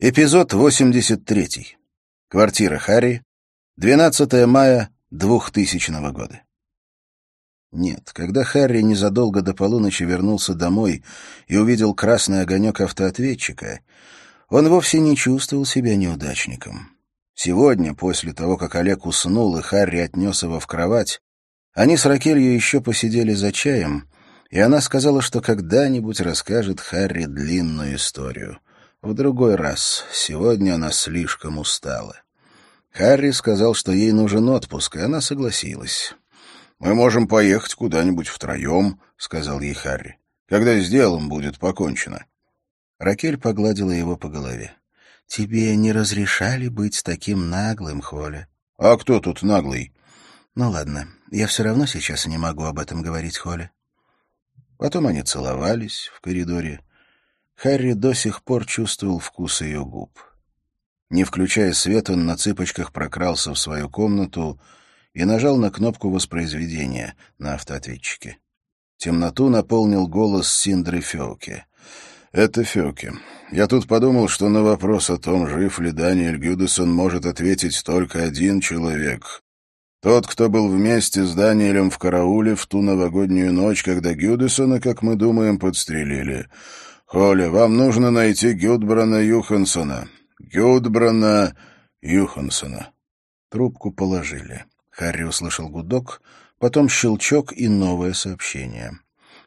Эпизод 83. Квартира Харри. 12 мая 2000 года. Нет, когда Харри незадолго до полуночи вернулся домой и увидел красный огонек автоответчика, он вовсе не чувствовал себя неудачником. Сегодня, после того, как Олег уснул и Харри отнес его в кровать, они с Ракелью еще посидели за чаем, и она сказала, что когда-нибудь расскажет Харри длинную историю — в другой раз. Сегодня она слишком устала. Харри сказал, что ей нужен отпуск, и она согласилась. «Мы можем поехать куда-нибудь втроем», — сказал ей Харри, — «когда с делом будет покончено». Ракель погладила его по голове. «Тебе не разрешали быть таким наглым, Холя». «А кто тут наглый?» «Ну ладно, я все равно сейчас не могу об этом говорить, Холя». Потом они целовались в коридоре. Харри до сих пор чувствовал вкус ее губ. Не включая свет, он на цыпочках прокрался в свою комнату и нажал на кнопку воспроизведения на автоответчике. Темноту наполнил голос Синдры Феоки. «Это Феоки. Я тут подумал, что на вопрос о том, жив ли Даниэль Гюдесон, может ответить только один человек. Тот, кто был вместе с Даниэлем в карауле в ту новогоднюю ночь, когда Гюдесона, как мы думаем, подстрелили». «Холли, вам нужно найти Гюдбрана Юхансона. Гюдбрана Юхансона». Трубку положили. Харри услышал гудок, потом щелчок и новое сообщение.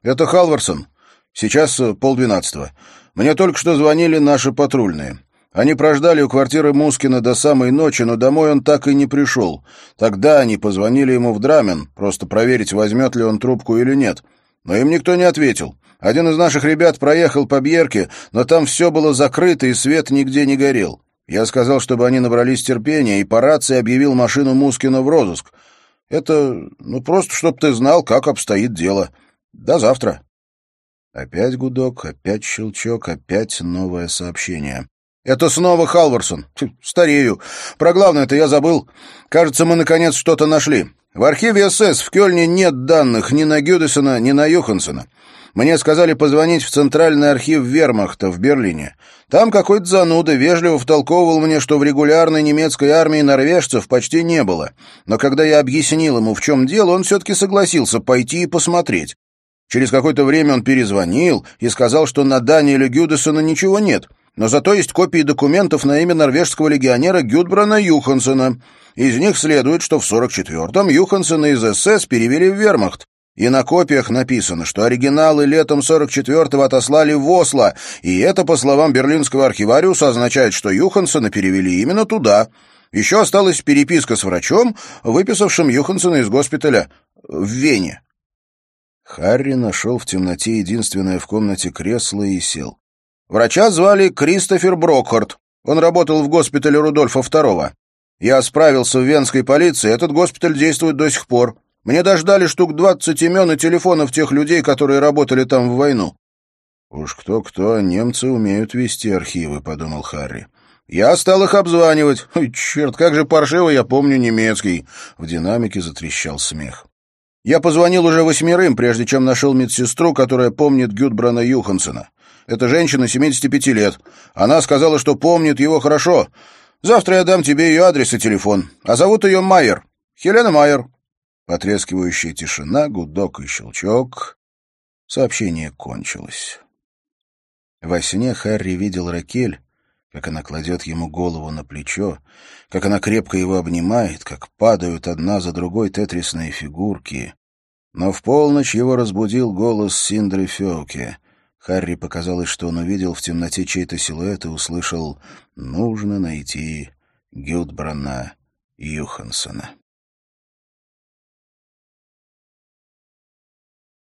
«Это Халварсон. Сейчас э, полдвенадцатого. Мне только что звонили наши патрульные. Они прождали у квартиры Мускина до самой ночи, но домой он так и не пришел. Тогда они позвонили ему в Драмен, просто проверить, возьмет ли он трубку или нет. Но им никто не ответил. Один из наших ребят проехал по Бьерке, но там все было закрыто и свет нигде не горел. Я сказал, чтобы они набрались терпения, и по рации объявил машину Мускина в розыск. Это, ну, просто, чтоб ты знал, как обстоит дело. До завтра. Опять гудок, опять щелчок, опять новое сообщение. «Это снова Халварсон. Старею. Про главное-то я забыл. Кажется, мы, наконец, что-то нашли. В архиве СС в Кёльне нет данных ни на Гюдесона, ни на Юхансона. Мне сказали позвонить в Центральный архив Вермахта в Берлине. Там какой-то зануда вежливо втолковывал мне, что в регулярной немецкой армии норвежцев почти не было. Но когда я объяснил ему, в чем дело, он все-таки согласился пойти и посмотреть. Через какое-то время он перезвонил и сказал, что на Даниэля Гюдесона ничего нет, но зато есть копии документов на имя норвежского легионера Гюдбрана Юхансена. Из них следует, что в 44-м Юхансена из СС перевели в вермахт, и на копиях написано, что оригиналы летом 44-го отослали в Осло, и это, по словам берлинского архивариуса, означает, что Юхансона перевели именно туда. Еще осталась переписка с врачом, выписавшим Юхансона из госпиталя в Вене. Харри нашел в темноте единственное в комнате кресло и сел. Врача звали Кристофер Брокхарт. Он работал в госпитале Рудольфа II. Я справился в венской полиции, этот госпиталь действует до сих пор. Мне дождали штук двадцать имен и телефонов тех людей, которые работали там в войну. «Уж кто-кто, немцы умеют вести архивы», — подумал Харри. «Я стал их обзванивать. Ой, черт, как же паршиво я помню немецкий!» В динамике затрещал смех. «Я позвонил уже восьмерым, прежде чем нашел медсестру, которая помнит Гюдбрана Юхансена. Это женщина 75 лет. Она сказала, что помнит его хорошо. Завтра я дам тебе ее адрес и телефон. А зовут ее Майер. Хелена Майер. Потрескивающая тишина, гудок и щелчок. Сообщение кончилось. Во сне Харри видел Ракель, как она кладет ему голову на плечо, как она крепко его обнимает, как падают одна за другой тетрисные фигурки. Но в полночь его разбудил голос Синдры Феоке. Харри показалось, что он увидел в темноте чей-то силуэт и услышал «Нужно найти Гюдбрана Юхансона».